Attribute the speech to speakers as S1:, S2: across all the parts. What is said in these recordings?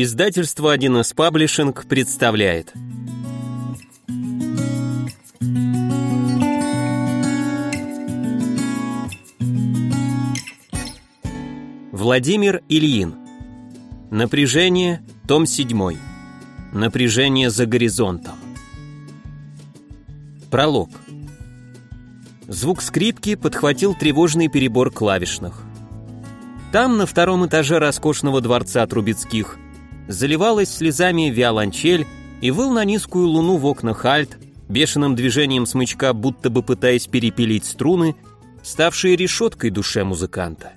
S1: Издательство 1С Паблишинг представляет. Владимир Ильин. Напряжение, том 7 Напряжение за горизонтом. Пролог. Звук скрипки подхватил тревожный перебор клавишных. Там, на втором этаже роскошного дворца Трубецких, заливалась слезами виолончель и выл на низкую луну в окнах альт, бешеным движением смычка, будто бы пытаясь перепилить струны, ставшие решеткой душе музыканта.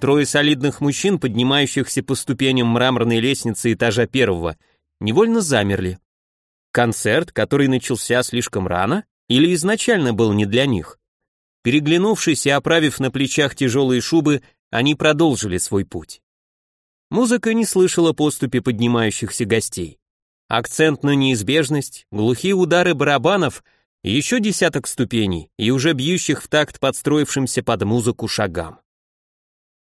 S1: Трое солидных мужчин, поднимающихся по ступеням мраморной лестницы этажа первого, невольно замерли. Концерт, который начался слишком рано, или изначально был не для них. Переглянувшись и оправив на плечах тяжелые шубы, они продолжили свой путь. Музыка не слышала поступи поднимающихся гостей. Акцент на неизбежность, глухие удары барабанов, еще десяток ступеней и уже бьющих в такт подстроившимся под музыку шагам.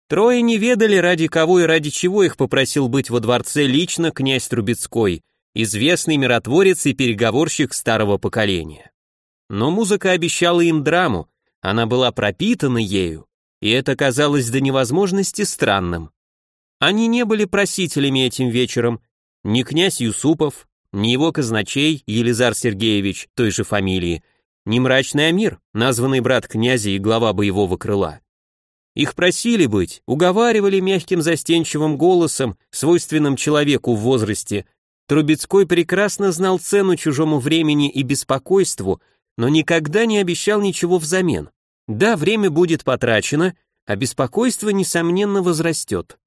S1: Трое не ведали, ради кого и ради чего их попросил быть во дворце лично князь Трубецкой, известный миротворец и переговорщик старого поколения. Но музыка обещала им драму, она была пропитана ею, и это казалось до невозможности странным. Они не были просителями этим вечером, ни князь Юсупов, ни его казначей Елизар Сергеевич той же фамилии, ни мрачный Амир, названный брат князя и глава боевого крыла. Их просили быть, уговаривали мягким застенчивым голосом, свойственным человеку в возрасте. Трубецкой прекрасно знал цену чужому времени и беспокойству, но никогда не обещал ничего взамен. Да, время будет потрачено, а беспокойство, несомненно, возрастет.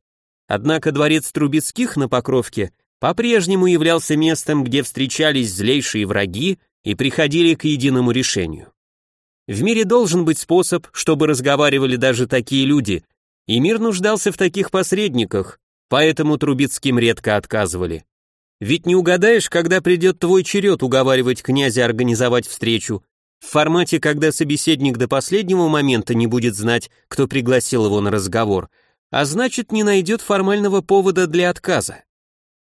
S1: Однако дворец Трубецких на Покровке по-прежнему являлся местом, где встречались злейшие враги и приходили к единому решению. В мире должен быть способ, чтобы разговаривали даже такие люди, и мир нуждался в таких посредниках, поэтому Трубецким редко отказывали. Ведь не угадаешь, когда придет твой черед уговаривать князя организовать встречу, в формате, когда собеседник до последнего момента не будет знать, кто пригласил его на разговор, а значит не найдет формального повода для отказа.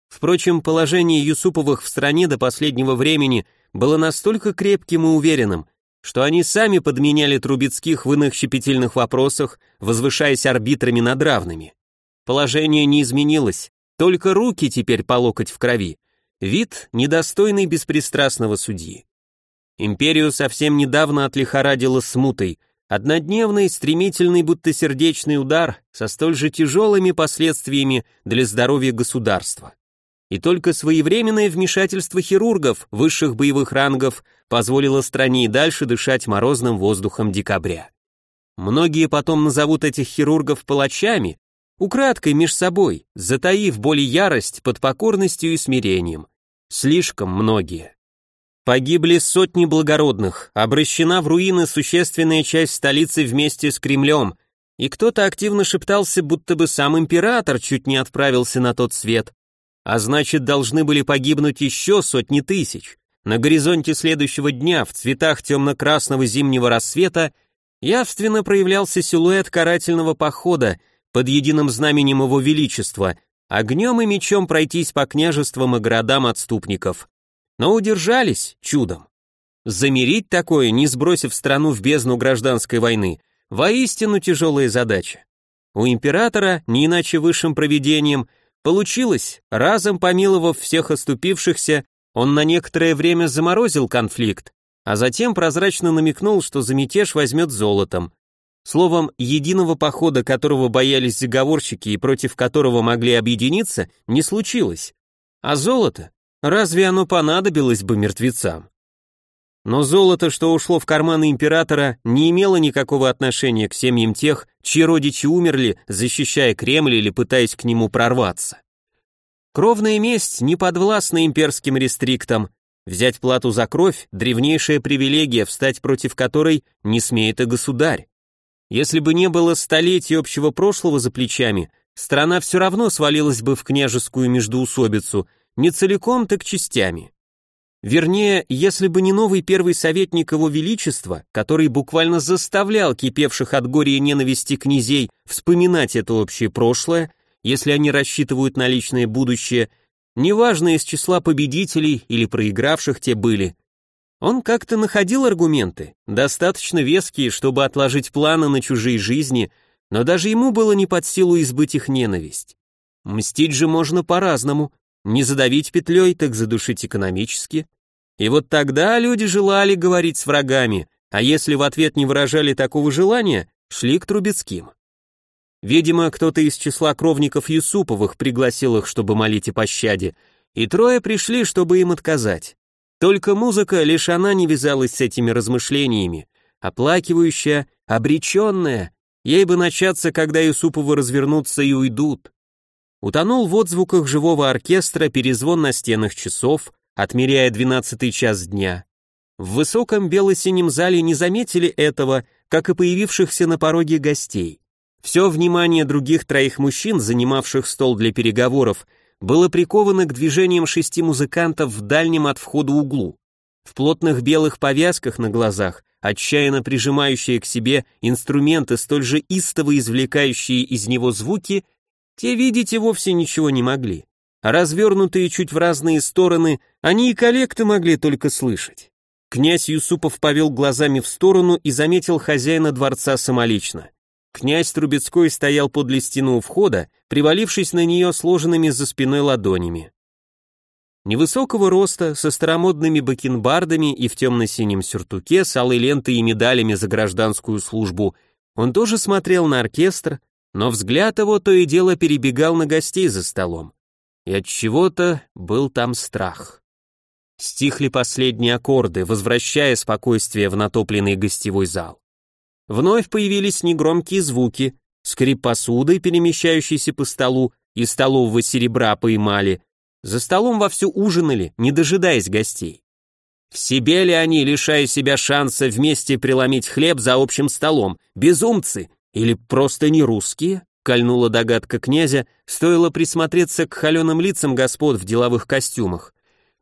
S1: Впрочем, положение Юсуповых в стране до последнего времени было настолько крепким и уверенным, что они сами подменяли Трубецких в иных щепетильных вопросах, возвышаясь арбитрами над равными. Положение не изменилось, только руки теперь по локоть в крови. Вид, недостойный беспристрастного судьи. Империю совсем недавно отлихорадило смутой, однодневный, стремительный, будто сердечный удар со столь же тяжелыми последствиями для здоровья государства. И только своевременное вмешательство хирургов высших боевых рангов позволило стране и дальше дышать морозным воздухом декабря. Многие потом назовут этих хирургов палачами, Украдкой меж собой, затаив боль и ярость под покорностью и смирением. Слишком многие. Погибли сотни благородных, обращена в руины существенная часть столицы вместе с Кремлем, и кто-то активно шептался, будто бы сам император чуть не отправился на тот свет, а значит должны были погибнуть еще сотни тысяч. На горизонте следующего дня в цветах темно-красного зимнего рассвета явственно проявлялся силуэт карательного похода, под единым знаменем его величества, огнем и мечом пройтись по княжествам и городам отступников. Но удержались чудом. Замерить такое, не сбросив страну в бездну гражданской войны, воистину тяжелая задача. У императора, не иначе высшим провидением, получилось, разом помиловав всех оступившихся, он на некоторое время заморозил конфликт, а затем прозрачно намекнул, что за мятеж возьмет золотом. Словом, единого похода, которого боялись заговорщики и против которого могли объединиться, не случилось. А золото? Разве оно понадобилось бы мертвецам? Но золото, что ушло в карманы императора, не имело никакого отношения к семьям тех, чьи родичи умерли, защищая Кремль или пытаясь к нему прорваться. Кровная месть не подвластна имперским рестриктам. Взять плату за кровь – древнейшая привилегия, встать против которой не смеет и государь. Если бы не было столетий общего прошлого за плечами, страна все равно свалилась бы в княжескую междоусобицу, не целиком, так частями. Вернее, если бы не новый первый советник его величества, который буквально заставлял кипевших от горя и ненависти князей вспоминать это общее прошлое если они рассчитывают на личное будущее, неважно из числа победителей или проигравших те были. Он как-то находил аргументы, достаточно веские, чтобы отложить планы на чужие жизни, но даже ему было не под силу избыть их ненависть. Мстить же можно по-разному, не задавить петлей, так задушить экономически. И вот тогда люди желали говорить с врагами, а если в ответ не выражали такого желания, шли к Трубецким. Видимо, кто-то из числа кровников Юсуповых пригласил их, чтобы молить о пощаде, и трое пришли, чтобы им отказать. Только музыка, лишь она не вязалась с этими размышлениями, оплакивающая, обреченная, ей бы начаться, когда Юсуповы развернутся и уйдут. Утонул в отзвуках живого оркестра перезвон на стенах часов, отмеряя двенадцатый час дня. В высоком бело-синем зале не заметили этого, как и появившихся на пороге гостей. Все внимание других троих мужчин, занимавших стол для переговоров, было приковано к движениям шести музыкантов в дальнем от входа углу. В плотных белых повязках на глазах, отчаянно прижимающие к себе инструменты, столь же истово извлекающие из него звуки, те видеть и вовсе ничего не могли. А развернутые чуть в разные стороны, они и коллекты могли только слышать. Князь Юсупов повел глазами в сторону и заметил хозяина дворца самолично. Князь Трубецкой стоял подле стены у входа, привалившись на нее сложенными за спиной ладонями. Невысокого роста, со старомодными бакенбардами и в темно-синем сюртуке с алой лентой и медалями за гражданскую службу, он тоже смотрел на оркестр, но взгляд его то и дело перебегал на гостей за столом. И от чего-то был там страх. Стихли последние аккорды, возвращая спокойствие в натопленный гостевой зал. Вновь появились негромкие звуки, скрип посуды, перемещающейся по столу, и столового серебра по эмали. За столом вовсю ужинали, не дожидаясь гостей. В себе ли они, лишая себя шанса вместе преломить хлеб за общим столом, безумцы или просто не русские? Кольнула догадка князя, стоило присмотреться к холеным лицам господ в деловых костюмах.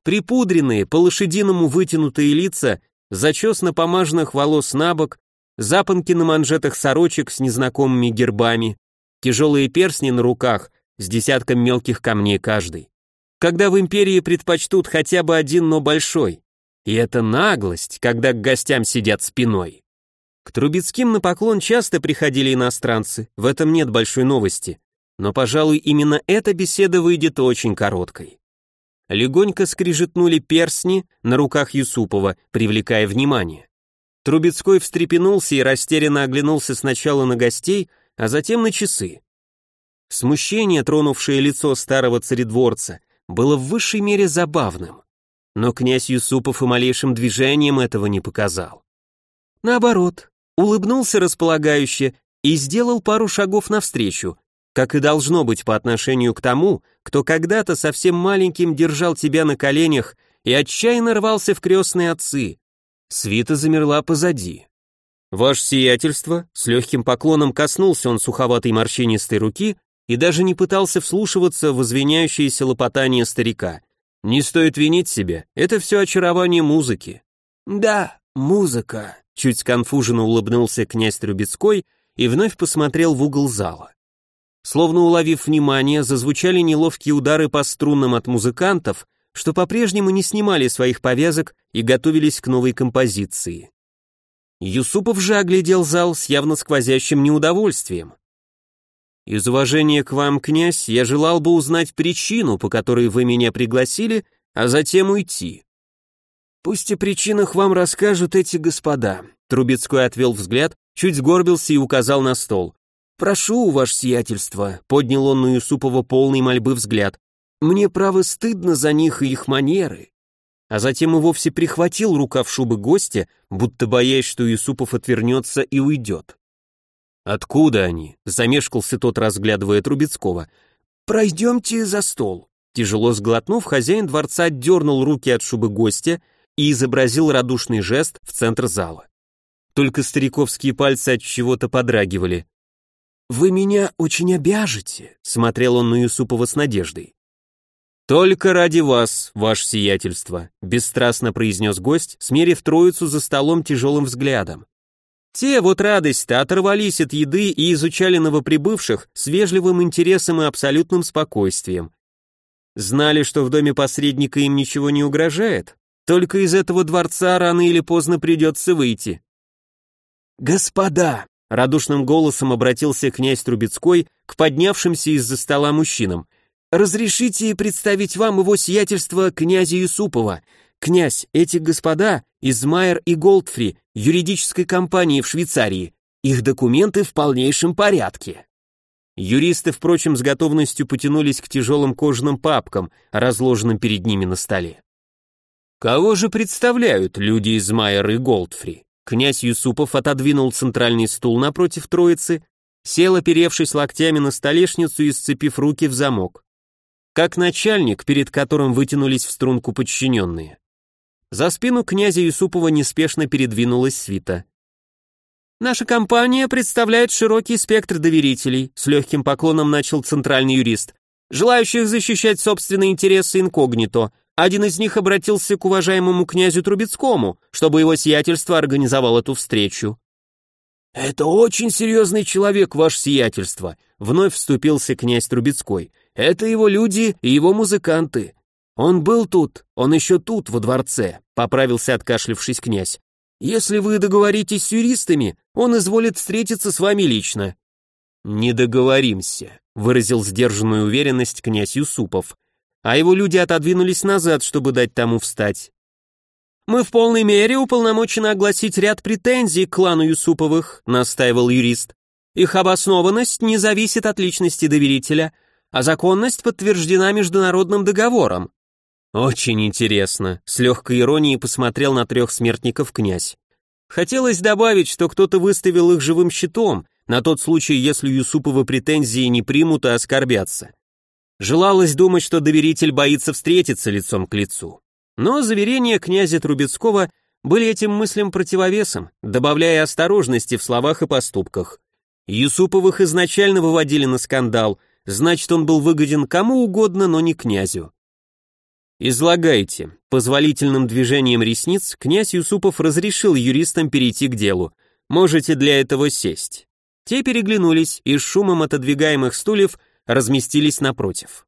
S1: Припудренные, по-лошадиному вытянутые лица, зачес на помажных волос на бок, запонки на манжетах сорочек с незнакомыми гербами, тяжелые перстни на руках с десятком мелких камней каждый. Когда в империи предпочтут хотя бы один, но большой. И это наглость, когда к гостям сидят спиной. К Трубецким на поклон часто приходили иностранцы, в этом нет большой новости. Но, пожалуй, именно эта беседа выйдет очень короткой. Легонько скрижетнули перстни на руках Юсупова, привлекая внимание. Трубецкой встрепенулся и растерянно оглянулся сначала на гостей, а затем на часы. Смущение, тронувшее лицо старого царедворца, было в высшей мере забавным. Но князь Юсупов и малейшим движением этого не показал. Наоборот, улыбнулся располагающе и сделал пару шагов навстречу, как и должно быть по отношению к тому, кто когда-то совсем маленьким держал тебя на коленях и отчаянно рвался в крестные отцы, Свита замерла позади. «Ваше сиятельство», с легким поклоном коснулся он суховатой морщинистой руки и даже не пытался вслушиваться в извиняющееся лопотание старика. «Не стоит винить себя, это все очарование музыки». «Да, музыка», — чуть сконфуженно улыбнулся князь Трубецкой и вновь посмотрел в угол зала. Словно уловив внимание, зазвучали неловкие удары по струнам от музыкантов, что по-прежнему не снимали своих повязок и готовились к новой композиции. Юсупов же оглядел зал с явно сквозящим неудовольствием. «Из уважения к вам, князь, я желал бы узнать причину, по которой вы меня пригласили, а затем уйти». «Пусть о причинах вам расскажут эти господа», Трубецкой отвел взгляд, чуть сгорбился и указал на стол. «Прошу, ваше сиятельство», — поднял он на Юсупова полный мольбы взгляд. Мне, право, стыдно за них и их манеры. А затем и вовсе прихватил рукав шубы гостя, будто боясь, что Юсупов отвернется и уйдет. «Откуда они?» — замешкался тот, разглядывая Трубецкого. «Пройдемте за стол». Тяжело сглотнув, хозяин дворца отдернул руки от шубы гостя и изобразил радушный жест в центр зала. Только стариковские пальцы от чего-то подрагивали. «Вы меня очень обяжете», — смотрел он на Юсупова с надеждой. «Только ради вас, ваше сиятельство», — бесстрастно произнес гость, смерив троицу за столом тяжелым взглядом. Те, вот радость-то, оторвались от еды и изучали новоприбывших с вежливым интересом и абсолютным спокойствием. Знали, что в доме посредника им ничего не угрожает, только из этого дворца рано или поздно придется выйти. «Господа!» — радушным голосом обратился князь Трубецкой к поднявшимся из-за стола мужчинам. «Разрешите представить вам его сиятельство князя Юсупова. Князь, эти господа из Майер и Голдфри, юридической компании в Швейцарии. Их документы в полнейшем порядке». Юристы, впрочем, с готовностью потянулись к тяжелым кожаным папкам, разложенным перед ними на столе. Кого же представляют люди из Майер и Голдфри? Князь Юсупов отодвинул центральный стул напротив троицы, сел, оперевшись локтями на столешницу и сцепив руки в замок. Как начальник, перед которым вытянулись в струнку подчиненные. За спину князя Юсупова неспешно передвинулась свита. Наша компания представляет широкий спектр доверителей, с легким поклоном начал центральный юрист, желающих защищать собственные интересы инкогнито. Один из них обратился к уважаемому князю Трубецкому, чтобы его сиятельство организовал эту встречу. «Это очень серьезный человек, ваше сиятельство», — вновь вступился князь Трубецкой. «Это его люди и его музыканты. Он был тут, он еще тут, во дворце», — поправился откашлившись князь. Если вы договоритесь с юристами, он изволит встретиться с вами лично». «Не договоримся», — выразил сдержанную уверенность князь Юсупов, а его люди отодвинулись назад, чтобы дать тому встать. «Мы в полной мере уполномочены огласить ряд претензий к клану Юсуповых», — настаивал юрист. «Их обоснованность не зависит от личности доверителя, а законность подтверждена международным договором. «Очень интересно», — с легкой иронией посмотрел на трех смертников князь. Хотелось добавить, что кто-то выставил их живым щитом, на тот случай, если Юсуповы претензии не примут и оскорбятся. Желалось думать, что доверитель боится встретиться лицом к лицу. Но заверения князя Трубецкого были этим мыслям противовесом, добавляя осторожности в словах и поступках. Юсуповых изначально выводили на скандал, значит, он был выгоден кому угодно, но не князю. «Излагайте». Позволительным движением ресниц князь Юсупов разрешил юристам перейти к делу. «Можете для этого сесть». Те переглянулись и с шумом отодвигаемых стульев разместились напротив.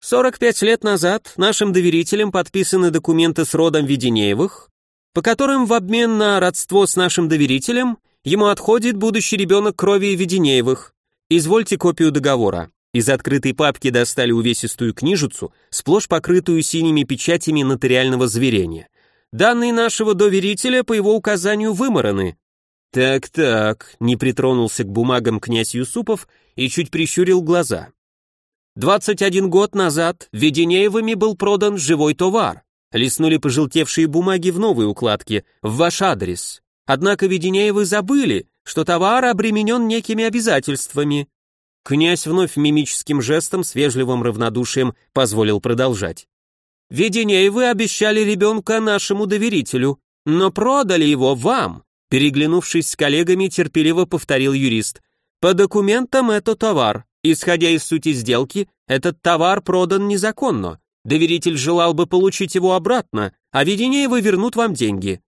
S1: 45 лет назад нашим доверителям подписаны документы с родом Веденеевых, по которым в обмен на родство с нашим доверителем ему отходит будущий ребенок крови Веденеевых. Извольте копию договора. Из открытой папки достали увесистую книжицу, сплошь покрытую синими печатями нотариального зверения. Данные нашего доверителя по его указанию вымораны. Так-так, не притронулся к бумагам князь Юсупов и чуть прищурил глаза. 21 год назад Веденеевыми был продан живой товар. Лиснули пожелтевшие бумаги в новой укладке, в ваш адрес. Однако Веденеевы забыли, что товар обременен некими обязательствами. Князь вновь мимическим жестом с вежливым равнодушием позволил продолжать. «Ведение вы обещали ребенка нашему доверителю, но продали его вам», переглянувшись с коллегами, терпеливо повторил юрист. «По документам это товар. Исходя из сути сделки, этот товар продан незаконно. Доверитель желал бы получить его обратно, а Веденеевы вернут вам деньги».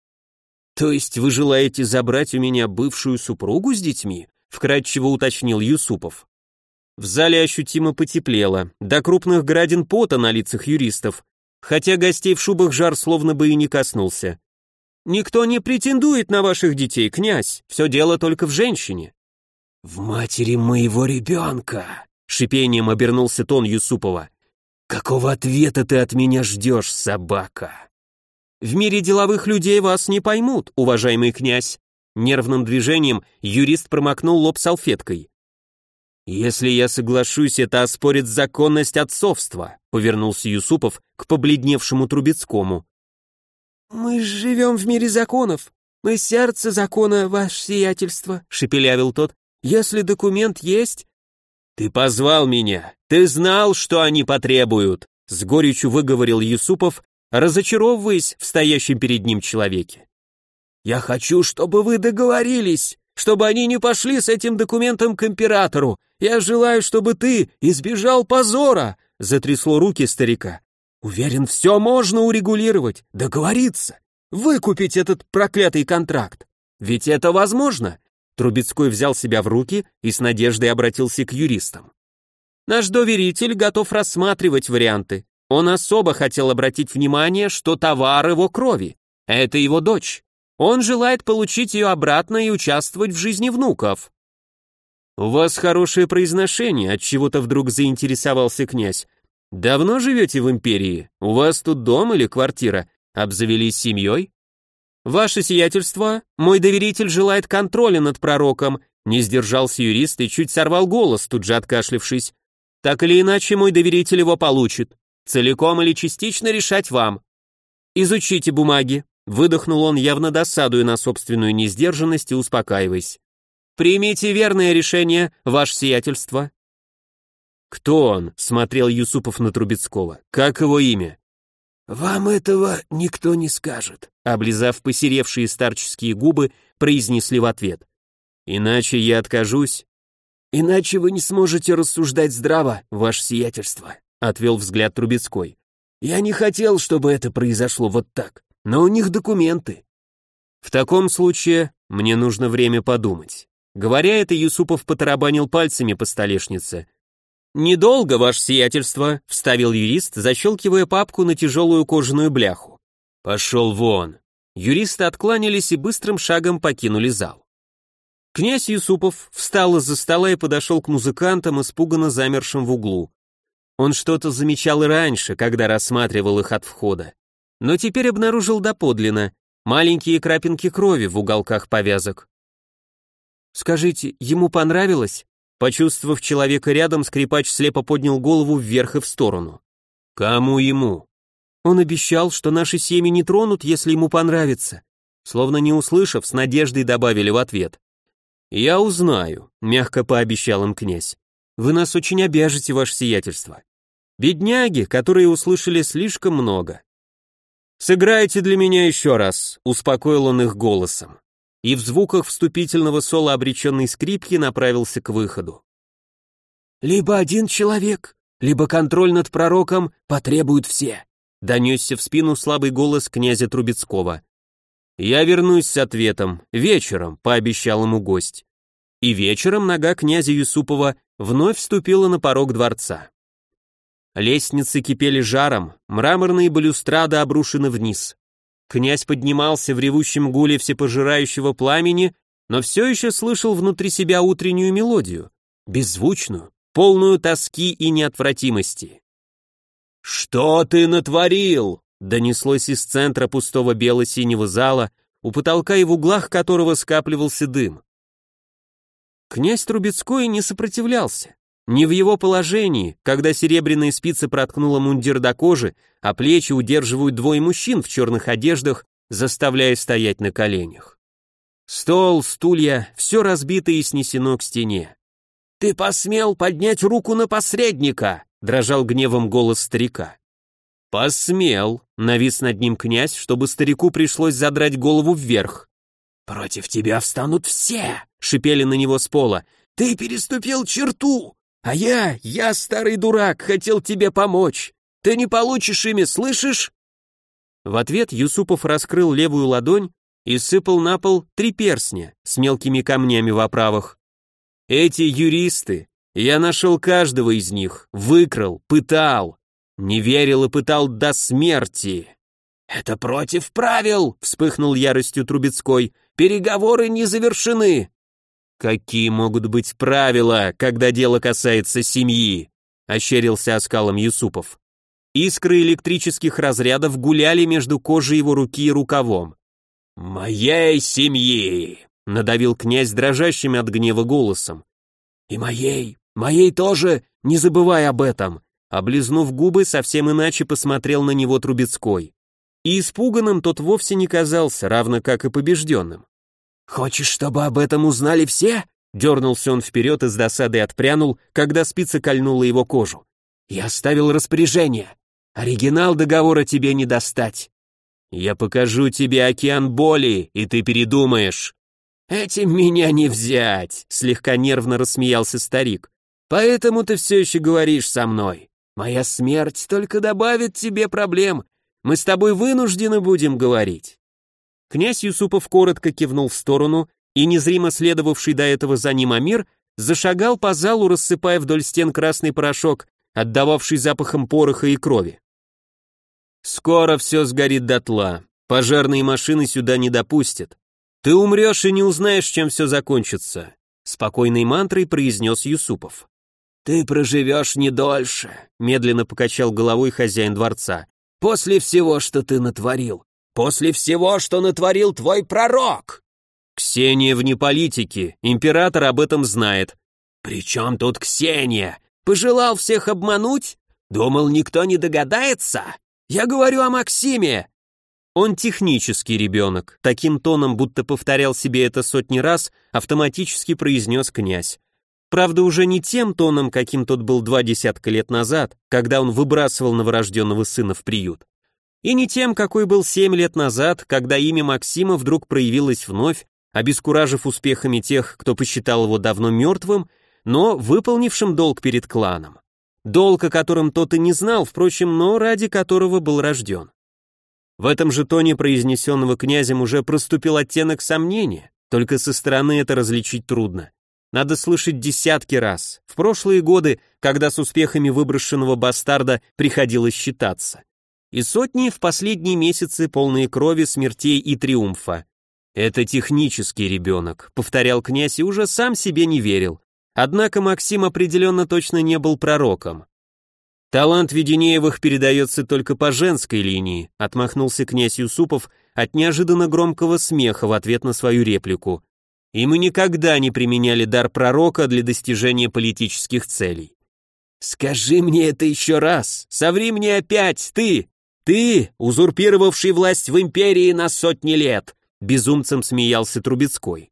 S1: «То есть вы желаете забрать у меня бывшую супругу с детьми?» вкратчиво уточнил Юсупов. В зале ощутимо потеплело, до крупных градин пота на лицах юристов, хотя гостей в шубах жар словно бы и не коснулся. «Никто не претендует на ваших детей, князь, все дело только в женщине». «В матери моего ребенка», — шипением обернулся тон Юсупова. «Какого ответа ты от меня ждешь, собака?» «В мире деловых людей вас не поймут, уважаемый князь». Нервным движением юрист промокнул лоб салфеткой. «Если я соглашусь, это оспорит законность отцовства», повернулся Юсупов к побледневшему Трубецкому. «Мы живем в мире законов. Мы сердце закона, ваше сиятельство», шепелявил тот. «Если документ есть...» «Ты позвал меня. Ты знал, что они потребуют», с горечью выговорил Юсупов, разочаровываясь в стоящем перед ним человеке. «Я хочу, чтобы вы договорились чтобы они не пошли с этим документом к императору. Я желаю, чтобы ты избежал позора!» Затрясло руки старика. «Уверен, все можно урегулировать, договориться, выкупить этот проклятый контракт. Ведь это возможно. Трубецкой взял себя в руки и с надеждой обратился к юристам. Наш доверитель готов рассматривать варианты. Он особо хотел обратить внимание, что товар его крови. Это его дочь. Он желает получить ее обратно и участвовать в жизни внуков. У вас хорошее произношение, от чего-то вдруг заинтересовался князь. Давно живете в империи? У вас тут дом или квартира? Обзавелись семьей? Ваше сиятельство, мой доверитель желает контроля над пророком, не сдержался юрист и чуть сорвал голос, тут же откашлившись. Так или иначе, мой доверитель его получит. Целиком или частично решать вам. Изучите бумаги. Выдохнул он, явно досадуя на собственную несдержанность и успокаиваясь. Примите верное решение, ваше сиятельство. Кто он? смотрел Юсупов на Трубецкого. Как его имя?
S2: Вам этого никто не скажет,
S1: облизав посеревшие старческие губы, произнесли в ответ. Иначе я откажусь.
S2: Иначе вы не сможете рассуждать здраво, ваше сиятельство,
S1: отвел взгляд Трубецкой.
S2: Я не хотел, чтобы это произошло вот так, но у них документы.
S1: В таком случае мне нужно время подумать. Говоря это, Юсупов потарабанил пальцами по столешнице. «Недолго, ваше сиятельство», — вставил юрист, защелкивая папку на тяжелую кожаную бляху. «Пошел вон». Юристы откланялись и быстрым шагом покинули зал. Князь Юсупов встал из-за стола и подошел к музыкантам, испуганно замершим в углу. Он что-то замечал и раньше, когда рассматривал их от входа. Но теперь обнаружил доподлинно маленькие крапинки крови в уголках повязок. «Скажите, ему понравилось?» Почувствовав человека рядом, скрипач слепо поднял голову вверх и в сторону. «Кому ему?» Он обещал, что наши семьи не тронут, если ему понравится. Словно не услышав, с надеждой добавили в ответ. «Я узнаю», — мягко пообещал им князь. «Вы нас очень обяжете, ваше сиятельство. Бедняги, которые услышали слишком много». «Сыграйте для меня еще раз», — успокоил он их голосом. И в звуках вступительного соло обреченной скрипки направился к выходу.
S2: «Либо один человек, либо контроль над пророком потребуют все», —
S1: донесся в спину слабый голос князя Трубецкого. «Я вернусь с ответом. Вечером», — пообещал ему гость. И вечером нога князя Юсупова вновь вступила на порог дворца. Лестницы кипели жаром, мраморные балюстрады обрушены вниз. Князь поднимался в ревущем гуле всепожирающего пламени, но все еще слышал внутри себя утреннюю мелодию, беззвучную, полную тоски и неотвратимости. «Что ты натворил?» донеслось из центра пустого бело-синего зала, у потолка и в углах которого скапливался дым. Князь Трубецкой не сопротивлялся. Не в его положении, когда серебряная спица проткнула мундир до кожи, а плечи удерживают двое мужчин в черных одеждах, заставляя стоять на коленях. Стол, стулья, все разбито и снесено к стене. «Ты посмел поднять руку на посредника!» — дрожал гневом голос старика. «Посмел», — навис над ним князь, чтобы старику пришлось задрать голову вверх.
S2: «Против тебя встанут все», —
S1: шипели на него с пола.
S2: «Ты переступил черту, а я, я, старый дурак, хотел тебе помочь. Ты не получишь ими, слышишь?»
S1: В ответ Юсупов раскрыл левую ладонь и сыпал на пол три перстня с мелкими камнями в оправах. «Эти юристы, я нашел каждого из них, выкрал, пытал, не верил и пытал до смерти.
S2: «Это против правил!» — вспыхнул яростью Трубецкой. «Переговоры не завершены!»
S1: «Какие могут быть правила, когда дело касается семьи?» — ощерился оскалом Юсупов. Искры электрических разрядов гуляли между кожей его руки и рукавом.
S2: «Моей семьи!» — надавил князь дрожащим от гнева голосом. «И моей, моей тоже, не забывай об этом!»
S1: Облизнув губы, совсем иначе посмотрел на него Трубецкой. И испуганным тот вовсе не казался, равно как и побежденным.
S2: «Хочешь, чтобы об этом узнали все?»
S1: Дернулся он вперед и с досадой отпрянул, когда спица кольнула его кожу.
S2: «Я оставил распоряжение. Оригинал договора тебе не достать».
S1: «Я покажу тебе океан боли, и ты передумаешь».
S2: «Этим меня не взять», — слегка нервно рассмеялся старик. «Поэтому ты все еще говоришь со мной. Моя смерть только добавит тебе проблем. Мы с тобой вынуждены будем говорить.
S1: Князь Юсупов коротко кивнул в сторону, и незримо следовавший до этого за ним Амир зашагал по залу, рассыпая вдоль стен красный порошок, отдававший запахом пороха и крови. «Скоро все сгорит дотла. Пожарные машины сюда не допустят. Ты умрешь и не узнаешь, чем все закончится», спокойной мантрой произнес Юсупов. «Ты проживешь не дольше», медленно покачал головой хозяин дворца. «После всего, что ты натворил. После всего, что натворил твой пророк!» «Ксения вне политики, император об этом знает». «При чем тут Ксения? Пожелал всех обмануть? Думал, никто не догадается? Я говорю о Максиме!» Он технический ребенок, таким тоном, будто повторял себе это сотни раз, автоматически произнес князь. Правда, уже не тем тоном, каким тот был два десятка лет назад, когда он выбрасывал новорожденного сына в приют. И не тем, какой был семь лет назад, когда имя Максима вдруг проявилось вновь, обескуражив успехами тех, кто посчитал его давно мертвым, но выполнившим долг перед кланом. Долг, о котором тот и не знал, впрочем, но ради которого был рожден. В этом же тоне произнесенного князем уже проступил оттенок сомнения, только со стороны это различить трудно. Надо слышать десятки раз, в прошлые годы, когда с успехами выброшенного бастарда приходилось считаться и сотни в последние месяцы полные крови, смертей и триумфа. «Это технический ребенок», — повторял князь и уже сам себе не верил. Однако Максим определенно точно не был пророком. «Талант Веденеевых передается только по женской линии», — отмахнулся князь Юсупов от неожиданно громкого смеха в ответ на свою реплику. «И мы никогда не применяли дар пророка для достижения политических целей». «Скажи мне это еще раз! Соври мне опять, ты!» «Ты, узурпировавший власть в империи на сотни лет!» Безумцем смеялся Трубецкой.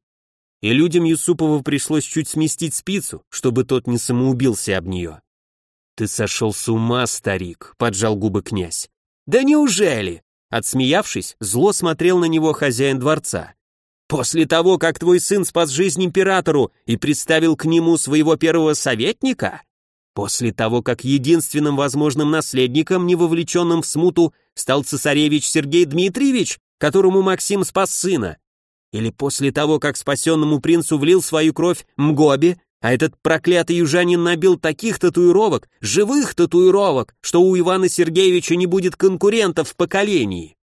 S1: И людям Юсупова пришлось чуть сместить спицу, чтобы тот не самоубился об нее. «Ты сошел с ума, старик», — поджал губы князь. «Да неужели?» Отсмеявшись, зло смотрел на него хозяин дворца. «После того, как твой сын спас жизнь императору и представил к нему своего первого советника? После того, как единственным возможным наследником, не вовлеченным в смуту, стал цесаревич Сергей Дмитриевич, которому Максим спас сына? Или после того, как спасенному принцу влил свою кровь Мгоби, а этот проклятый южанин набил таких татуировок, живых татуировок, что у Ивана Сергеевича не будет конкурентов в поколении?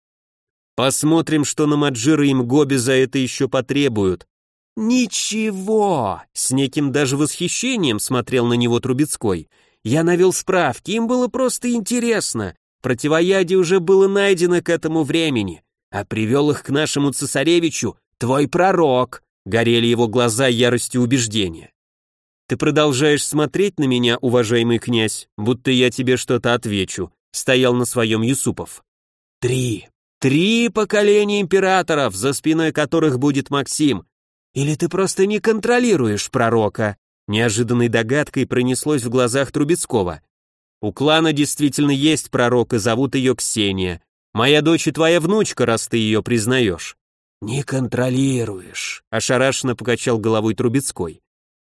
S1: Посмотрим, что на Маджира и Мгоби за это еще потребуют, «Ничего!» — с неким даже восхищением смотрел на него Трубецкой. «Я навел справки, им было просто интересно. Противоядие уже было найдено к этому времени, а привел их к нашему цесаревичу твой пророк!» — горели его глаза яростью убеждения. «Ты продолжаешь смотреть на меня, уважаемый князь, будто я тебе что-то отвечу», — стоял на своем Юсупов. «Три! Три поколения императоров, за спиной которых будет Максим, или ты просто не контролируешь пророка?» Неожиданной догадкой пронеслось в глазах Трубецкого. «У клана действительно есть пророк, и зовут ее Ксения. Моя дочь и твоя внучка, раз ты ее признаешь». «Не контролируешь», — ошарашенно покачал головой Трубецкой.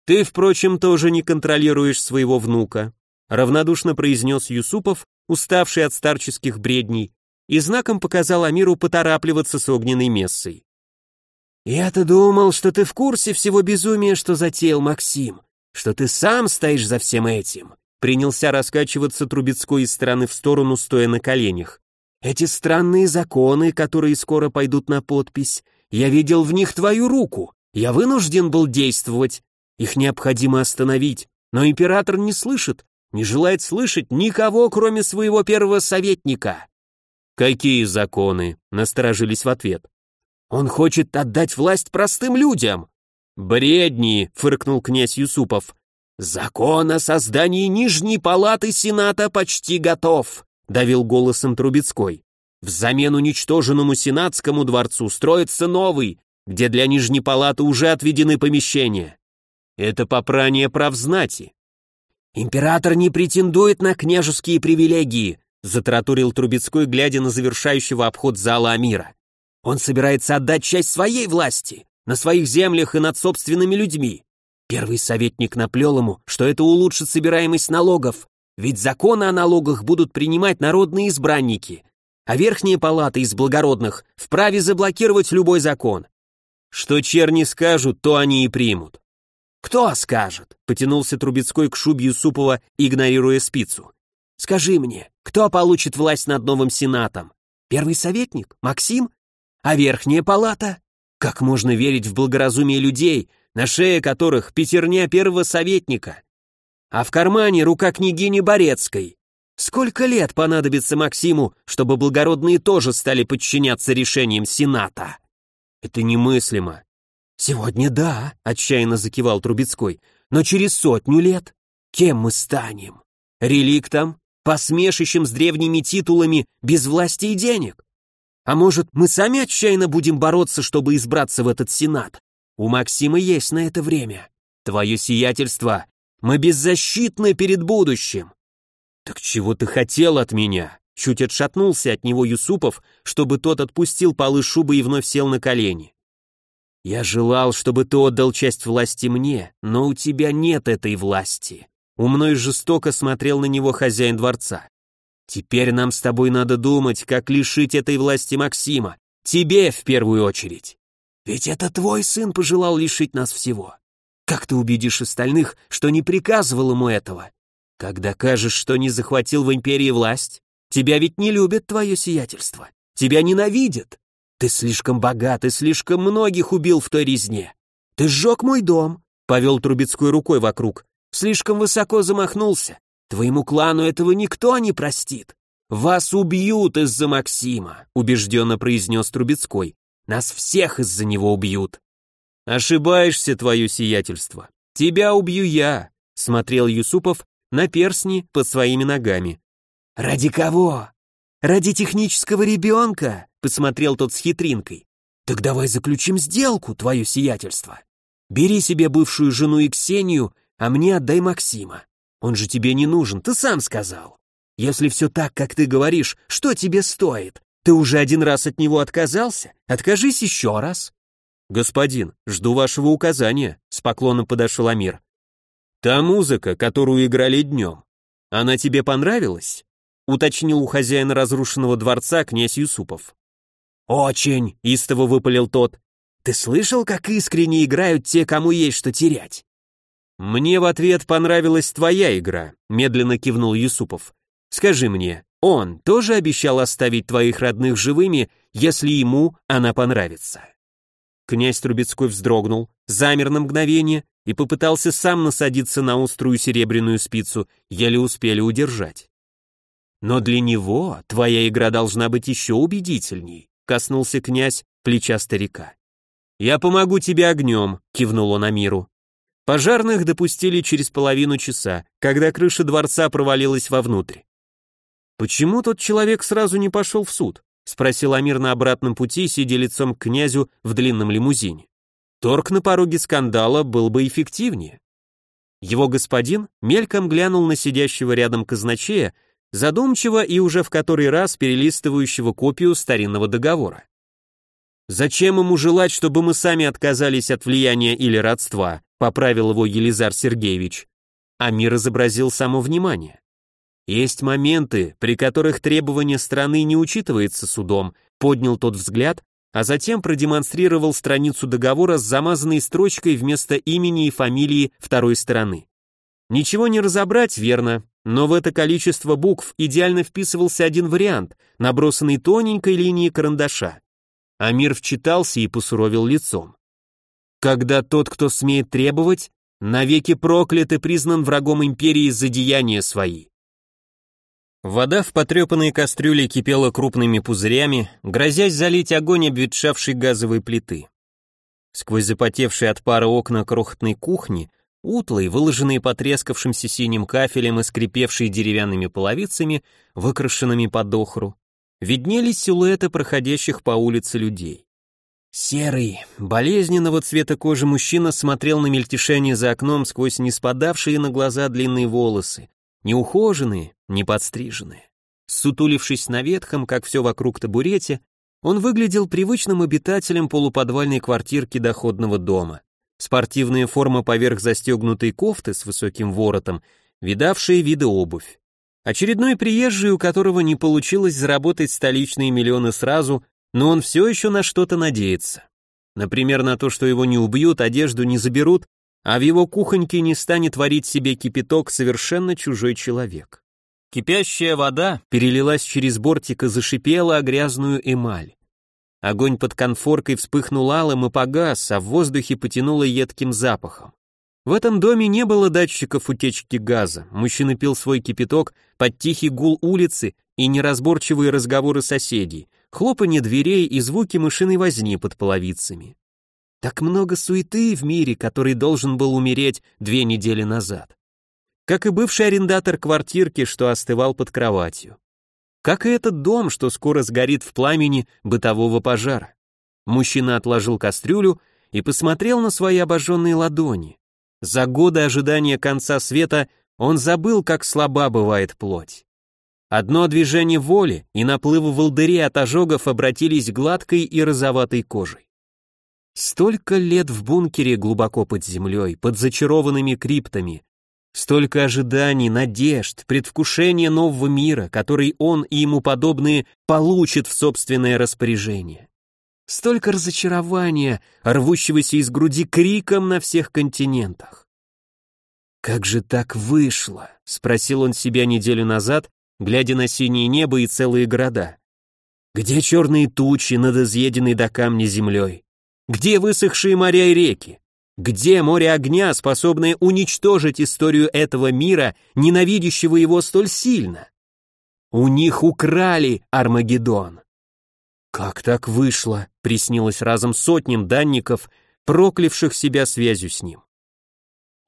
S1: «Ты, впрочем, тоже не контролируешь своего внука», — равнодушно произнес Юсупов, уставший от старческих бредней, и знаком показал Амиру поторапливаться с огненной мессой. «Я-то думал, что ты в курсе всего безумия, что затеял Максим, что ты сам стоишь за всем этим», принялся раскачиваться Трубецкой из стороны в сторону, стоя на коленях. «Эти странные законы, которые скоро пойдут на подпись, я видел в них твою руку, я вынужден был действовать, их необходимо остановить, но император не слышит, не желает слышать никого, кроме своего первого советника». «Какие законы?» — насторожились в ответ. Он хочет отдать власть простым людям. Бредни, фыркнул князь Юсупов. Закон о создании Нижней палаты Сената почти готов, давил голосом Трубецкой. Взамен уничтоженному Сенатскому дворцу строится новый, где для Нижней палаты уже отведены помещения. Это попрание прав знати. Император не претендует на княжеские привилегии, затратурил Трубецкой, глядя на завершающего обход зала Амира. Он собирается отдать часть своей власти на своих землях и над собственными людьми. Первый советник наплел ему, что это улучшит собираемость налогов, ведь законы о налогах будут принимать народные избранники.
S2: а верхняя палата из благородных вправе заблокировать любой закон. Что черни скажут, то они и примут. Кто скажет? Потянулся Трубецкой к шубе Юсупова, игнорируя спицу. Скажи мне, кто получит власть над новым сенатом? Первый советник? Максим? А верхняя палата? Как можно верить в благоразумие людей, на шее которых пятерня первого советника? А в кармане рука княгини Борецкой. Сколько лет понадобится Максиму, чтобы благородные тоже стали подчиняться решениям Сената? Это немыслимо. Сегодня да, отчаянно закивал Трубецкой, но через сотню лет кем мы станем? Реликтом? Посмешищем с древними титулами без власти и денег? А может, мы сами отчаянно будем бороться, чтобы избраться в этот Сенат? У Максима есть на это время. Твое сиятельство, мы беззащитны перед будущим. Так чего ты хотел от меня? Чуть отшатнулся от него Юсупов, чтобы тот отпустил полы шубы и вновь сел на колени. Я желал, чтобы ты отдал часть власти мне, но у тебя нет этой власти. Умно и жестоко смотрел на него хозяин дворца. Теперь нам с тобой надо думать, как лишить этой власти Максима. Тебе в первую очередь. Ведь это твой сын пожелал лишить нас всего. Как ты убедишь остальных, что не приказывал ему этого? Когда кажешь, что не захватил в империи власть, тебя ведь не любят твое сиятельство. Тебя ненавидят. Ты слишком богат и слишком многих убил в той резне. Ты сжег мой дом, повел Трубецкой рукой вокруг. Слишком высоко замахнулся. Твоему клану этого никто не простит. Вас убьют из-за Максима, убежденно произнес Трубецкой. Нас всех из-за него убьют. Ошибаешься, твое сиятельство. Тебя убью я, смотрел Юсупов на перстни под своими ногами. Ради кого? Ради технического ребенка, посмотрел тот с хитринкой. Так давай заключим сделку, твое сиятельство. Бери себе бывшую жену и Ксению, а мне отдай Максима. Он же тебе не нужен, ты сам сказал. Если все так, как ты говоришь, что тебе стоит? Ты уже один раз от него отказался? Откажись еще раз. «Господин, жду вашего указания», — с поклоном подошел Амир. «Та музыка, которую играли днем, она тебе понравилась?» — уточнил у хозяина разрушенного дворца князь Юсупов. «Очень», — истово выпалил тот. «Ты слышал, как искренне играют те, кому есть что терять?» «Мне в ответ понравилась твоя игра», — медленно кивнул Юсупов. «Скажи мне, он тоже обещал оставить твоих родных живыми, если ему она понравится?» Князь Трубецкой вздрогнул, замер на мгновение и попытался сам насадиться на острую серебряную спицу, еле успели удержать. «Но для него твоя игра должна быть еще убедительней», коснулся князь плеча старика. «Я помогу тебе огнем», кивнул он Амиру. Пожарных допустили через половину часа, когда крыша дворца провалилась вовнутрь. Почему тот человек сразу не пошел в суд? спросил Амир на обратном пути, сидя лицом к князю в длинном лимузине. Торг на пороге скандала был бы эффективнее. Его господин мельком глянул на сидящего рядом казначея, задумчиво и уже в который раз перелистывающего копию старинного договора. «Зачем ему желать, чтобы мы сами отказались от влияния или родства?» Поправил его Елизар Сергеевич. Амир изобразил само внимание. Есть моменты, при которых требования страны не учитывается судом, поднял тот взгляд, а затем продемонстрировал страницу договора с замазанной строчкой вместо имени и фамилии второй стороны. Ничего не разобрать, верно, но в это количество букв идеально вписывался один вариант, набросанный тоненькой линией карандаша. Амир вчитался и посуровил лицом. Когда тот, кто смеет требовать, навеки проклят и признан врагом империи за деяния свои. Вода в потрепанной кастрюле кипела крупными пузырями, грозясь залить огонь обветшавшей газовой плиты. Сквозь запотевшие от пара окна крохотной кухни, утлой, выложенные потрескавшимся синим кафелем и скрипевшие деревянными половицами, выкрашенными под охру, виднелись силуэты проходящих по улице людей. Серый, болезненного цвета кожи мужчина смотрел на мельтешение за окном сквозь неспадавшие на глаза длинные волосы, неухоженные, не подстриженные. Сутулившись на ветхом, как все вокруг табурете, он выглядел привычным обитателем полуподвальной квартирки доходного дома. Спортивная форма поверх застегнутой кофты с высоким воротом, видавшие виды обувь.
S1: Очередной приезжий, у которого не получилось заработать столичные миллионы сразу, но он все еще на что-то надеется. Например, на то, что его не убьют, одежду не заберут, а в его кухоньке не станет варить себе кипяток совершенно чужой человек. Кипящая вода перелилась через бортик и зашипела о грязную эмаль. Огонь под конфоркой вспыхнул алым и погас, а в воздухе потянуло едким запахом. В этом доме не было датчиков утечки газа. Мужчина пил свой кипяток под тихий гул улицы и неразборчивые разговоры соседей, хлопанье дверей и звуки мышиной возни под половицами. Так много суеты в мире, который должен был умереть две недели назад. Как и бывший арендатор квартирки, что остывал под кроватью. Как и этот дом, что скоро сгорит в пламени бытового пожара. Мужчина отложил кастрюлю и посмотрел на свои обожженные ладони. За годы ожидания конца света он забыл, как слаба бывает плоть. Одно движение воли, и наплывы волдыри от ожогов обратились гладкой и розоватой кожей. Столько лет в бункере глубоко под землей, под зачарованными криптами, столько ожиданий, надежд, предвкушения нового мира, который он и ему подобные получат в собственное распоряжение. Столько разочарования, рвущегося из груди криком на всех континентах. «Как же так вышло?» — спросил он себя неделю назад, глядя на синее небо и целые города. «Где черные тучи над изъеденной до камня землей? Где высохшие моря и реки? Где море огня, способное уничтожить историю этого мира, ненавидящего его столь сильно? У них украли Армагеддон. Как так вышло? Приснилось разом сотням данников, проклявших себя связью с ним.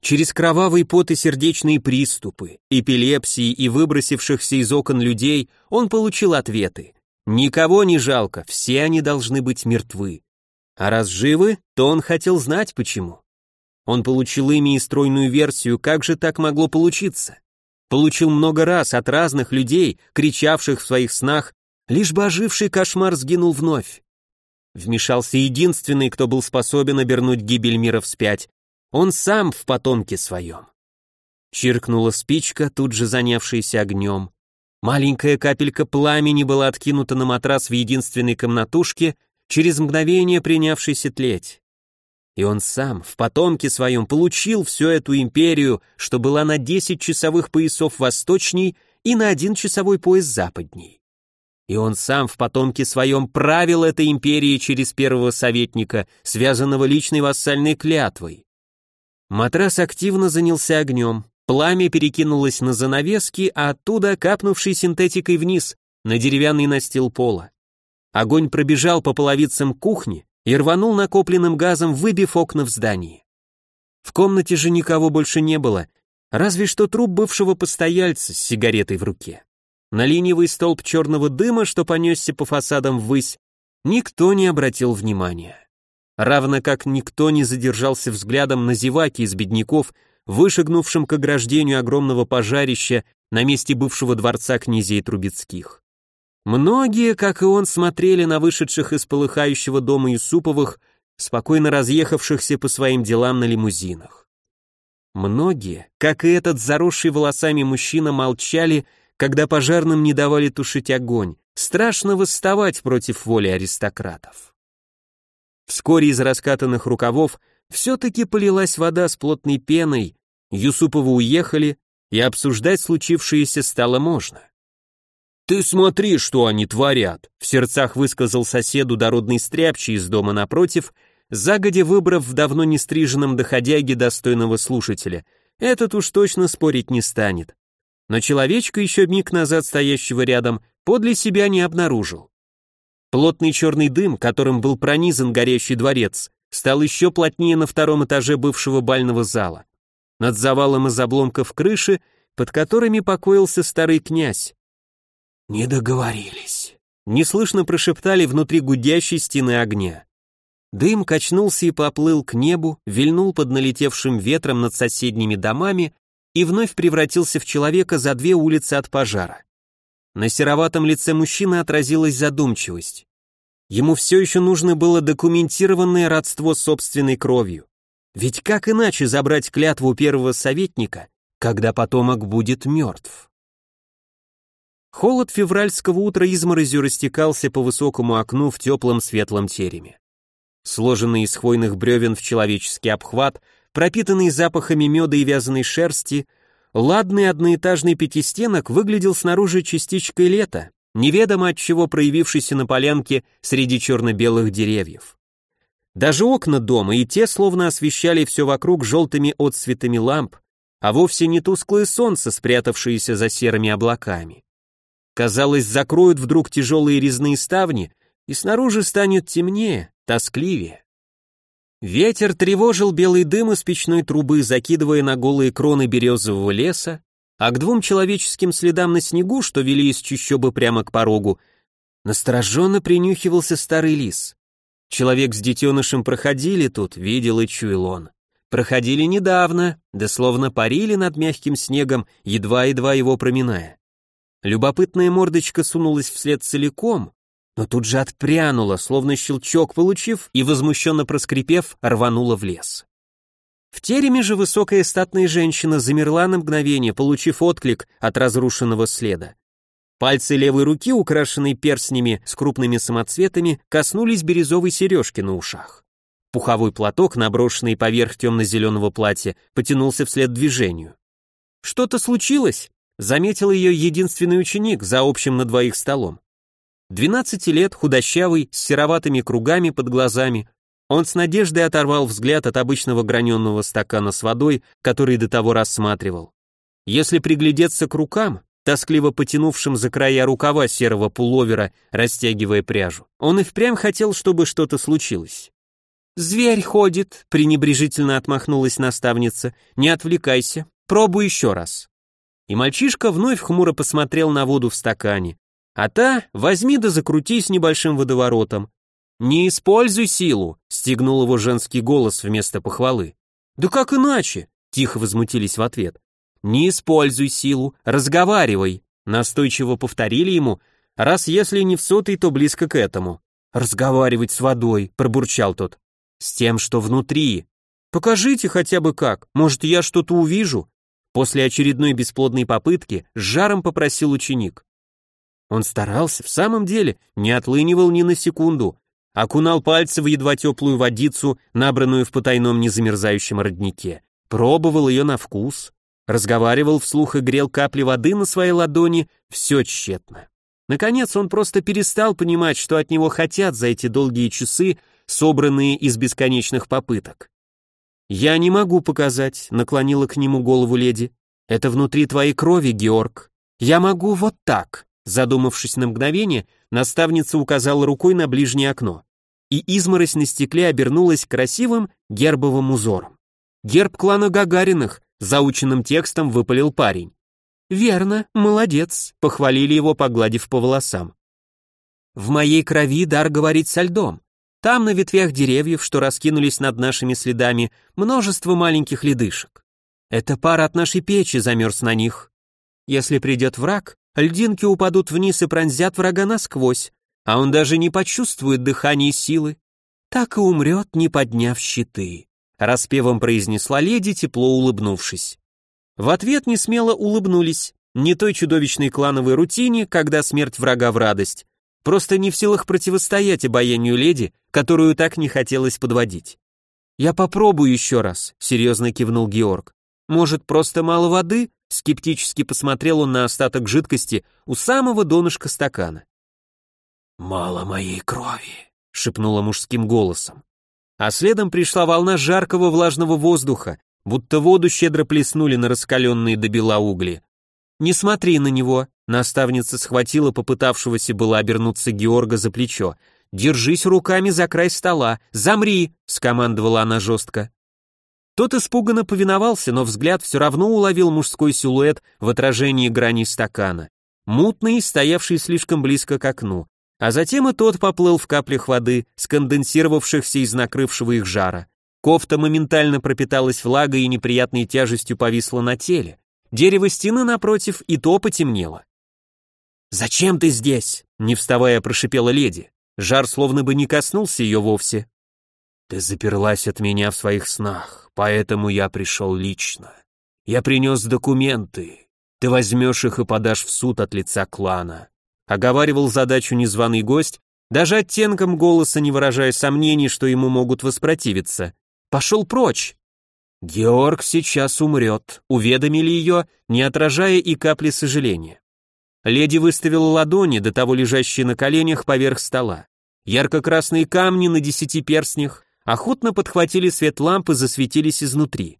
S1: Через кровавый пот и сердечные приступы, эпилепсии и выбросившихся из окон людей он получил ответы. Никого не жалко, все они должны быть мертвы. А раз живы, то он хотел знать почему. Он получил имя и стройную версию, как же так могло получиться? Получил много раз от разных людей, кричавших в своих снах лишь бы оживший кошмар сгинул вновь. Вмешался единственный, кто был способен обернуть гибель мира вспять, он сам в потомке своем. Чиркнула спичка, тут же занявшаяся огнем. Маленькая капелька пламени была откинута на матрас в единственной комнатушке, через мгновение принявшийся тлеть. И он сам, в потомке своем, получил всю эту империю, что была на 10 часовых поясов восточней и на один часовой пояс западней и он сам в потомке своем правил этой империей через первого советника, связанного личной вассальной клятвой. Матрас активно занялся огнем, пламя перекинулось на занавески, а оттуда, капнувшей синтетикой вниз, на деревянный настил пола. Огонь пробежал по половицам кухни и рванул накопленным газом, выбив окна в здании. В комнате же никого больше не было, разве что труп бывшего постояльца с сигаретой в руке. На ленивый столб черного дыма, что понесся по фасадам ввысь, никто не обратил внимания. Равно как никто не задержался взглядом на зеваки из бедняков, вышагнувшим к ограждению огромного пожарища на месте бывшего дворца князей Трубецких. Многие, как и он, смотрели на вышедших из полыхающего дома Юсуповых, спокойно разъехавшихся по своим делам на лимузинах. Многие, как и этот заросший волосами мужчина, молчали когда пожарным не давали тушить огонь, страшно восставать против воли аристократов. Вскоре из раскатанных рукавов все-таки полилась вода с плотной пеной, Юсуповы уехали, и обсуждать случившееся стало можно. «Ты смотри, что они творят!» — в сердцах высказал соседу дородный стряпчий из дома напротив, загодя выбрав в давно не стриженном доходяге достойного слушателя. Этот уж точно спорить не станет но человечка, еще миг назад стоящего рядом, подле себя не обнаружил. Плотный черный дым, которым был пронизан горящий дворец, стал еще плотнее на втором этаже бывшего бального зала. Над завалом из обломков крыши, под которыми покоился старый князь. «Не договорились», — неслышно прошептали внутри гудящей стены огня. Дым качнулся и поплыл к небу, вильнул под налетевшим ветром над соседними домами, и вновь превратился в человека за две улицы от пожара. На сероватом лице мужчины отразилась задумчивость. Ему все еще нужно было документированное родство собственной кровью. Ведь как иначе забрать клятву первого советника, когда потомок будет мертв? Холод февральского утра изморозью растекался по высокому окну в теплом светлом тереме. Сложенный из хвойных бревен в человеческий обхват, пропитанный запахами меда и вязаной шерсти, ладный одноэтажный пятистенок выглядел снаружи частичкой лета, неведомо от чего проявившийся на полянке среди черно-белых деревьев. Даже окна дома и те словно освещали все вокруг желтыми отсветами ламп, а вовсе не тусклое солнце, спрятавшееся за серыми облаками. Казалось, закроют вдруг тяжелые резные ставни, и снаружи станет темнее, тоскливее. Ветер тревожил белый дым из печной трубы, закидывая на голые кроны березового леса, а к двум человеческим следам на снегу, что вели из чащобы прямо к порогу, настороженно принюхивался старый лис. Человек с детенышем проходили тут, видел и чуял он. Проходили недавно, да словно парили над мягким снегом, едва-едва его проминая. Любопытная мордочка сунулась вслед целиком, но тут же отпрянула, словно щелчок получив, и, возмущенно проскрипев, рванула в лес. В тереме же высокая статная женщина замерла на мгновение, получив отклик от разрушенного следа. Пальцы левой руки, украшенные перстнями с крупными самоцветами, коснулись бирюзовой сережки на ушах. Пуховой платок, наброшенный поверх темно-зеленого платья, потянулся вслед движению. «Что-то случилось?» — заметил ее единственный ученик за общим на двоих столом. Двенадцати лет, худощавый, с сероватыми кругами под глазами, он с надеждой оторвал взгляд от обычного граненого стакана с водой, который до того рассматривал. Если приглядеться к рукам, тоскливо потянувшим за края рукава серого пуловера, растягивая пряжу. Он и впрямь хотел, чтобы что-то случилось. «Зверь ходит», — пренебрежительно отмахнулась наставница. «Не отвлекайся, пробуй еще раз». И мальчишка вновь хмуро посмотрел на воду в стакане. А та возьми да закрути с небольшим водоворотом. «Не используй силу», — стегнул его женский голос вместо похвалы. «Да как иначе?» — тихо возмутились в ответ. «Не используй силу, разговаривай», — настойчиво повторили ему, раз если не в сотый, то близко к этому. «Разговаривать с водой», — пробурчал тот. «С тем, что внутри». «Покажите хотя бы как, может, я что-то увижу?» После очередной бесплодной попытки с жаром попросил ученик. Он старался, в самом деле, не отлынивал ни на секунду, окунал пальцы в едва теплую водицу, набранную в потайном незамерзающем роднике, пробовал ее на вкус, разговаривал вслух и грел капли воды на своей ладони, все тщетно. Наконец он просто перестал понимать, что от него хотят за эти долгие часы, собранные из бесконечных попыток. «Я не могу показать», — наклонила к нему голову леди. «Это внутри твоей крови, Георг. Я могу вот так». Задумавшись на мгновение, наставница указала рукой на ближнее окно, и изморозь на стекле обернулась красивым гербовым узором. Герб клана Гагариных, заученным текстом выпалил парень. «Верно, молодец», — похвалили его, погладив по волосам. «В моей крови дар говорить со льдом. Там, на ветвях деревьев, что раскинулись над нашими следами, множество маленьких ледышек. Это пар от нашей печи замерз на них. Если придет враг, льдинки упадут вниз и пронзят врага насквозь, а он даже не почувствует дыхания силы. Так и умрет, не подняв щиты. Распевом произнесла леди, тепло улыбнувшись. В ответ не смело улыбнулись, не той чудовищной клановой рутине, когда смерть врага в радость, просто не в силах противостоять обаянию леди, которую так не хотелось подводить. «Я попробую еще раз», — серьезно кивнул Георг. «Может, просто мало воды?» Скептически посмотрел он на остаток жидкости у самого донышка стакана.
S2: «Мало моей крови», — шепнула мужским голосом.
S1: А следом пришла волна жаркого влажного воздуха, будто воду щедро плеснули на раскаленные до бела угли. «Не смотри на него», — наставница схватила попытавшегося было обернуться Георга за плечо. «Держись руками за край стола, замри», — скомандовала она жестко. Тот испуганно повиновался, но взгляд все равно уловил мужской силуэт в отражении грани стакана, мутный, стоявший слишком близко к окну, а затем и тот поплыл в каплях воды, сконденсировавшихся из накрывшего их жара. Кофта моментально пропиталась влагой и неприятной тяжестью повисла на теле. Дерево стены напротив и то потемнело. «Зачем ты здесь?» — не вставая прошипела леди. Жар словно бы не коснулся ее вовсе.
S2: «Ты заперлась от меня в своих снах. Поэтому я пришел лично. Я принес документы.
S1: Ты возьмешь их и подашь в суд от лица клана. Оговаривал задачу незваный гость, даже оттенком голоса не выражая сомнений, что ему могут воспротивиться. Пошел прочь. Георг сейчас умрет, уведомили ее, не отражая и капли сожаления. Леди выставила ладони, до того лежащие на коленях, поверх стола. Ярко-красные камни на десяти перстнях охотно подхватили свет лампы, засветились изнутри.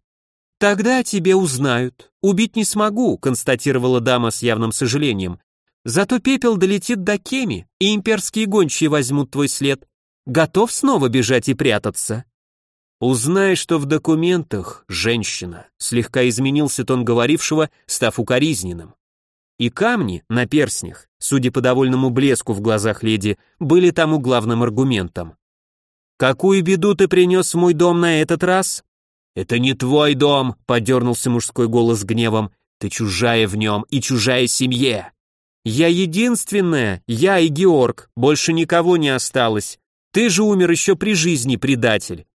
S1: «Тогда тебе узнают. Убить не смогу», — констатировала дама с явным сожалением. «Зато пепел долетит до Кеми, и имперские гончие возьмут твой след. Готов снова бежать и прятаться?» «Узнай, что в документах женщина», — слегка изменился тон говорившего, став укоризненным. И камни на перстнях, судя по довольному блеску в глазах леди, были тому главным аргументом. «Какую беду ты принес в мой дом на этот раз?» «Это не твой дом», — подернулся мужской голос гневом. «Ты чужая в нем и чужая семье». «Я единственная, я и Георг, больше никого не осталось. Ты же умер еще при жизни, предатель».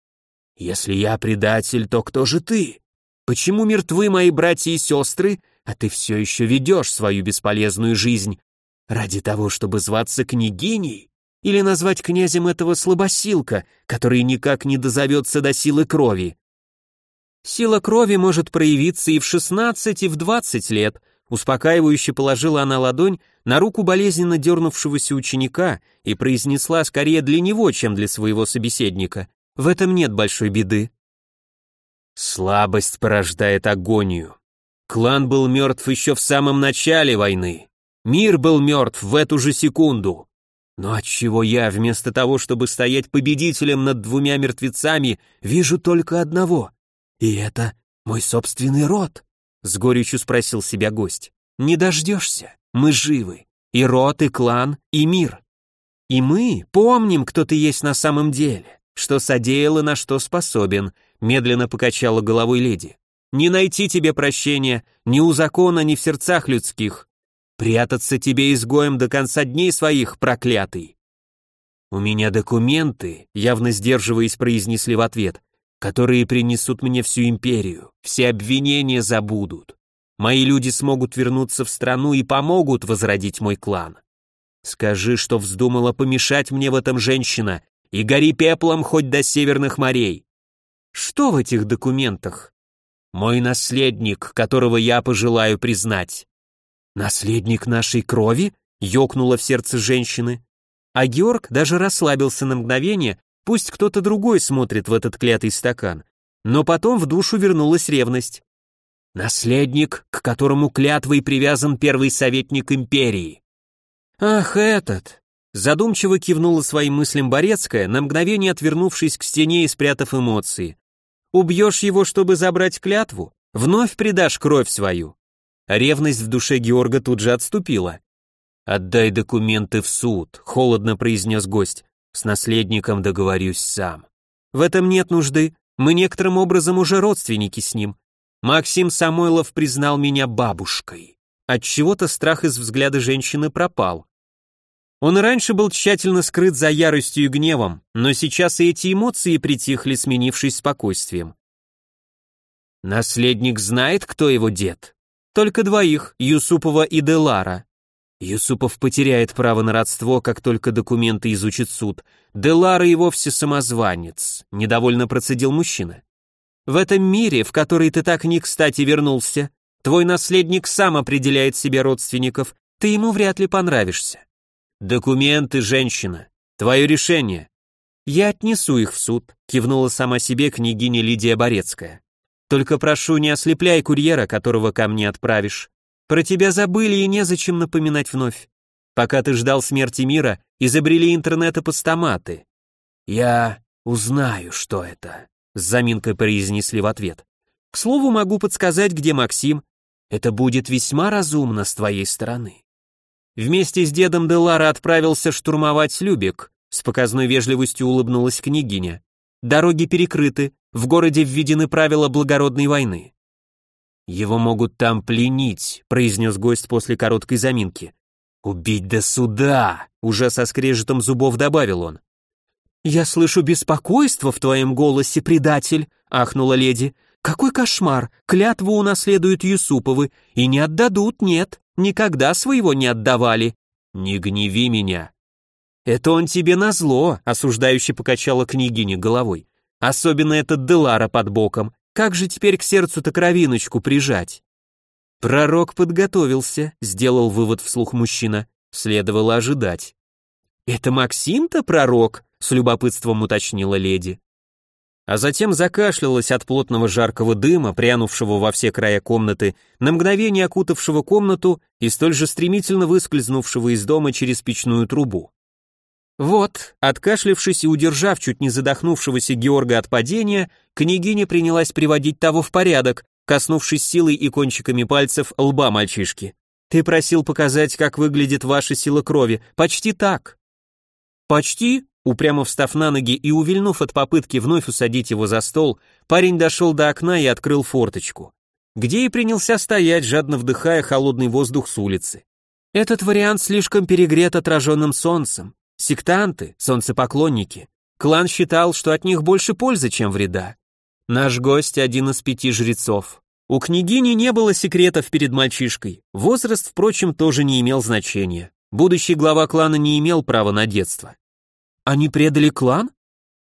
S1: «Если я предатель, то кто же ты? Почему мертвы мои братья и сестры, а ты все еще ведешь свою бесполезную жизнь? Ради того, чтобы зваться княгиней? Или назвать князем этого слабосилка, который никак не дозовется до силы крови?» Сила крови может проявиться и в 16, и в 20 лет. Успокаивающе положила она ладонь на руку болезненно дернувшегося ученика и произнесла скорее для него, чем для своего собеседника. В этом нет большой беды. Слабость порождает агонию. Клан был мертв еще в самом начале войны. Мир был мертв в эту же секунду. Но отчего я, вместо того, чтобы стоять победителем над двумя мертвецами, вижу только одного? «И это мой собственный род?» — с горечью спросил себя гость. «Не дождешься, мы живы. И род, и клан, и мир. И мы помним, кто ты есть на самом деле, что содеял и на что способен», — медленно покачала головой леди. «Не найти тебе прощения ни у закона, ни в сердцах людских. Прятаться тебе изгоем до конца дней своих, проклятый». «У меня документы», — явно сдерживаясь, произнесли в ответ которые принесут мне всю империю, все обвинения забудут. Мои люди смогут вернуться в страну и помогут возродить мой клан. Скажи, что вздумала помешать мне в этом женщина, и гори пеплом хоть до северных морей. Что в этих документах? Мой наследник, которого я пожелаю признать. Наследник нашей крови? ёкнуло в сердце женщины. А Георг даже расслабился на мгновение, Пусть кто-то другой смотрит в этот клятый стакан. Но потом в душу вернулась ревность. Наследник, к которому клятвой привязан первый советник империи. Ах, этот! Задумчиво кивнула своим мыслям Борецкая, на мгновение отвернувшись к стене и спрятав эмоции. Убьешь его, чтобы забрать клятву? Вновь предашь кровь свою. Ревность в душе Георга тут же отступила. «Отдай документы в суд», — холодно произнес гость. С наследником договорюсь сам. В этом нет нужды, мы некоторым образом уже родственники с ним. Максим Самойлов признал меня бабушкой. От чего-то страх из взгляда женщины пропал. Он и раньше был тщательно скрыт за яростью и гневом, но сейчас и эти эмоции притихли, сменившись спокойствием. Наследник знает, кто его дед. Только двоих, Юсупова и Делара. Юсупов потеряет право на родство, как только документы изучит суд. Делара и вовсе самозванец, недовольно процедил мужчина. В этом мире, в который ты так не кстати вернулся, твой наследник сам определяет себе родственников, ты ему вряд ли понравишься. Документы, женщина. Твое решение. Я отнесу их в суд, кивнула сама себе княгиня Лидия Борецкая. Только прошу, не ослепляй курьера, которого ко мне отправишь. Про тебя забыли и незачем напоминать вновь. Пока ты ждал смерти мира, изобрели интернет и постаматы. Я узнаю, что это, с заминкой произнесли в ответ. К слову, могу подсказать, где Максим. Это будет весьма разумно с твоей стороны. Вместе с дедом Делара отправился штурмовать Любек, с показной вежливостью улыбнулась княгиня. Дороги перекрыты, в городе введены правила благородной войны. «Его могут там пленить», — произнес гость после короткой заминки. «Убить до суда!» — уже со скрежетом зубов добавил он. «Я слышу беспокойство в твоем голосе, предатель», — ахнула леди. Какой кошмар! Клятву унаследуют Юсуповы, и не отдадут, нет, никогда своего не отдавали. Не гневи меня. Это он тебе назло, осуждающе покачала княгиня головой. Особенно этот Делара под боком. Как же теперь к сердцу-то кровиночку прижать? Пророк подготовился, сделал вывод вслух мужчина. Следовало ожидать. Это Максим-то пророк? С любопытством уточнила леди а затем закашлялась от плотного жаркого дыма, прянувшего во все края комнаты, на мгновение окутавшего комнату и столь же стремительно выскользнувшего из дома через печную трубу. Вот, откашлившись и удержав чуть не задохнувшегося Георга от падения, княгиня принялась приводить того в порядок, коснувшись силой и кончиками пальцев лба мальчишки. «Ты просил показать, как выглядит ваша сила крови. Почти так». «Почти?» Упрямо встав на ноги и увильнув от попытки вновь усадить его за стол, парень дошел до окна и открыл форточку, где и принялся стоять, жадно вдыхая холодный воздух с улицы. Этот вариант слишком перегрет отраженным солнцем. Сектанты, солнцепоклонники. Клан считал, что от них больше пользы, чем вреда. Наш гость один из пяти жрецов. У княгини не было секретов перед мальчишкой. Возраст, впрочем, тоже не имел значения. Будущий глава клана не имел права на детство. Они предали клан?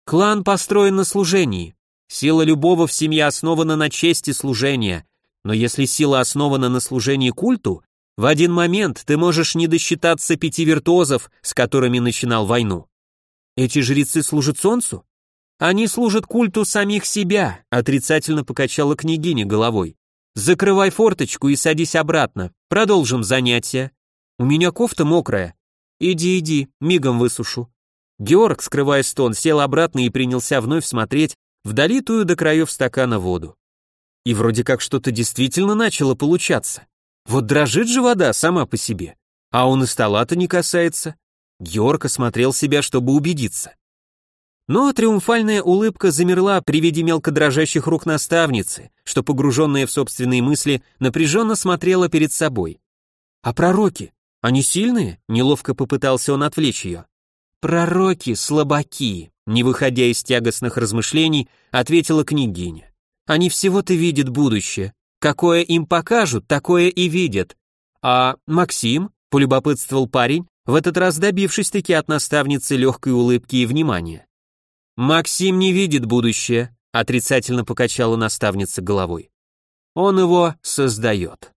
S1: Клан построен на служении. Сила любого в семье основана на чести служения. Но если сила основана на служении культу, в один момент ты можешь не досчитаться пяти виртуозов, с которыми начинал войну. Эти жрецы служат солнцу? Они служат культу самих себя, отрицательно покачала княгиня головой. Закрывай форточку и садись обратно. Продолжим занятия. У меня кофта мокрая. Иди, иди, мигом высушу. Георг, скрывая стон, сел обратно и принялся вновь смотреть в долитую до краев стакана воду. И вроде как что-то действительно начало получаться. Вот дрожит же вода сама по себе, а он и стола-то не касается. Георг осмотрел себя, чтобы убедиться. Но триумфальная улыбка замерла при виде мелко дрожащих рук наставницы, что, погруженная в собственные мысли, напряженно смотрела перед собой. «А пророки? Они сильные?» — неловко попытался он отвлечь ее. «Пророки, слабаки», не выходя из тягостных размышлений, ответила княгиня. «Они всего-то видят будущее. Какое им покажут, такое и видят. А Максим?» — полюбопытствовал парень, в этот раз добившись-таки от наставницы легкой улыбки и внимания. «Максим не видит будущее», — отрицательно покачала наставница головой. «Он его создает».